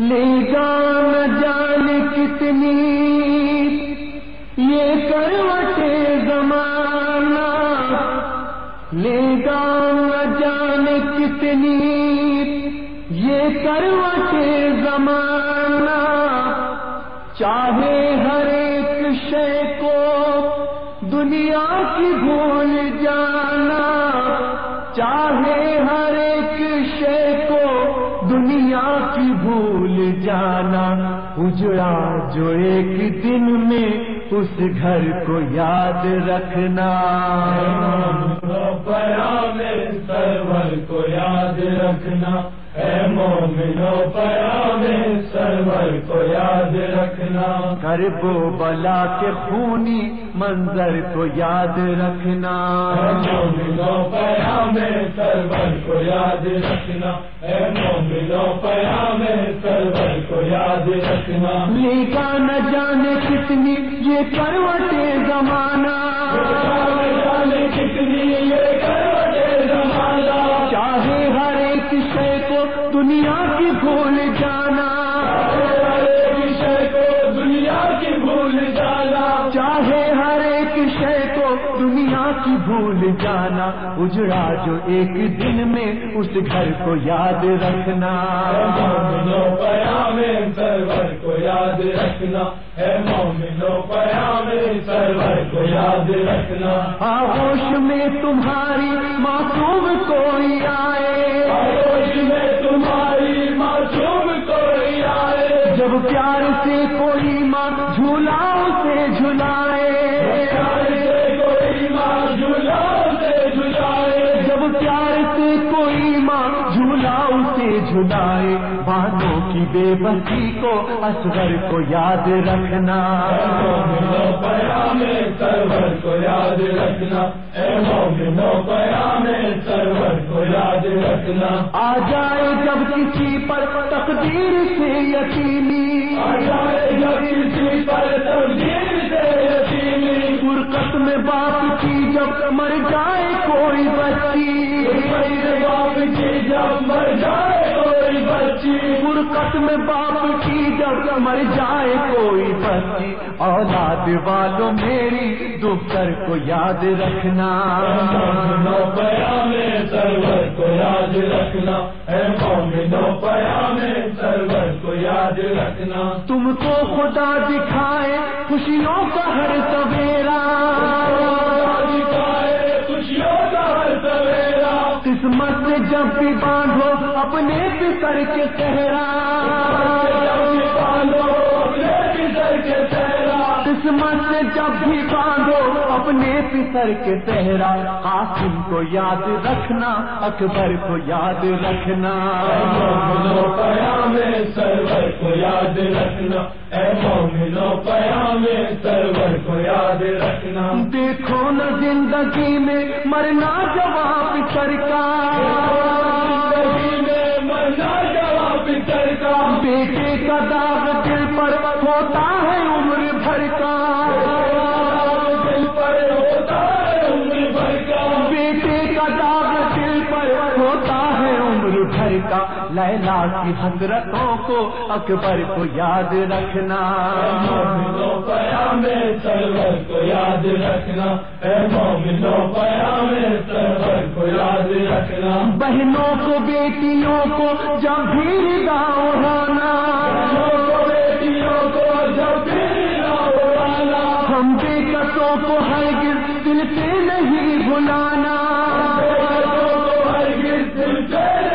لے جان جان کتنی یہ کروٹے زمانہ لے جان جان کتنی یہ کروٹے زمانہ چاہے ہر ایک شے کو دنیا کی بھول جانا چاہے بھول جانا۔ اجڑا جو ایک دن میں اس گھر کو یاد رکھنا۔ میں سرور کو یاد رکھنا۔ سرور کو یاد رکھنا کرب و بلا کے خونی منظر کو یاد رکھنا۔ مومنو میں سرور کو یاد رکھنا اے مومنو میں سرور کو یاد رکھنا لے نہ جانے کتنی یہ کروٹے زمانہ۔ جانے کتنی یہ دنیا کی بھول جانا۔ کو دنیا کی بھول جانا چاہے ہر ایک شے کو دنیا کی بھول جانا اجڑا جو ایک دن میں اس گھر کو یاد رکھنا۔ مومنو میں سرور کو یاد رکھنا۔ ہے مومنو میں سرور کو یاد رکھنا۔ آغوش میں تمہاری معصوم کوئی آئے جب پیار سے کوئی ماں جھولا سے جھلائے۔ سے جھلائے بانوں کی بے بسی کو اصغر کو یاد رکھنا۔ مومنو میں سرور کو یاد رکھنا۔ اے مومنو میں سرور کو یاد رکھنا۔ آ جائے جب کسی پر تقدیر سے یقینی۔ کسی پر تبدیل سے یقینی۔ فرقت میں باپ کی جب مر جائے کوئی بچی۔ باپ کی جب مر جائے بچی فرقت میں باپ کی جب مر جائے کوئی بچی اولاد والوں میری دختر کو یاد رکھنا۔ میں سرور کو یاد رکھنا۔ اے مومنو میں سرور کو یاد رکھنا۔ تم کو خدا دکھائے خوشیوں کا ہر سویرا۔ قسمت جب بھی باندھو، اپنے پسر کے چہرہ کے قسمت جب بھی باندھو، اپنے پسر کے چہرہ قاسم کو یاد رکھنا، اکبر کو یاد رکھنا۔ مومنو سرور کو یاد رکھنا اے مومنو سرور کو یاد رکھنا دیکھو نہ زندگی میں مرنا جواب سرکار لیلا کی حضرتوں کو اکبر کو یاد رکھنا۔ سرور کو یاد رکھنا۔ سرور کو یاد رکھنا۔ بہنوں کو بیٹیوں کو جب بھی گاؤں ہونا بیٹیوں کو جب بھی ہم بے قصوں کو ہرگز دل سے نہیں بلانا۔ ہرگز دل سے نہیں بلانا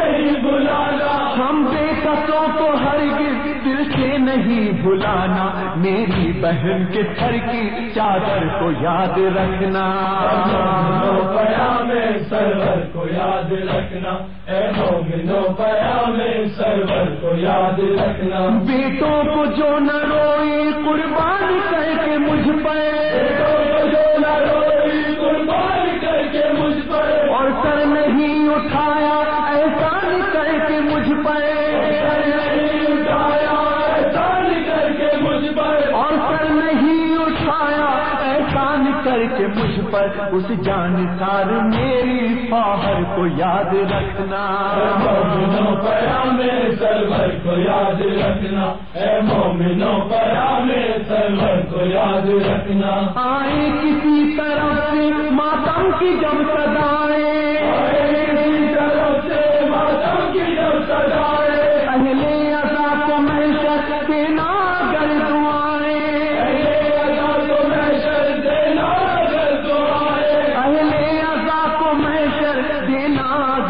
میری بہن کے سر کی چادر کو یاد رکھنا۔ میں سرور کو یاد رکھنا۔ اے مومنو میں سرور کو یاد رکھنا۔ بیٹوں کو جو نہ روئی قربان کر کے مجھ پر اس جانکار میری فاہر کو یاد رکھنا۔ مومنو رکھنا۔ اے مومنو پیام سرور کو یاد رکھنا۔ آئے کسی طرف سے ماتم کی جب سدائے کسی طرف سے ماتم کی جب سجائے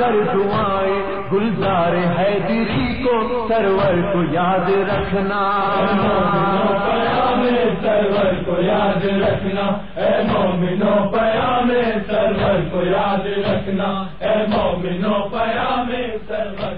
کر دعائیں، گلزار حیدری کو سرور کو یاد رکھنا۔ پیام سرور کو یاد رکھنا۔ اے مومنو پیام سرور کو یاد رکھنا۔ اے مومنو پیام سرور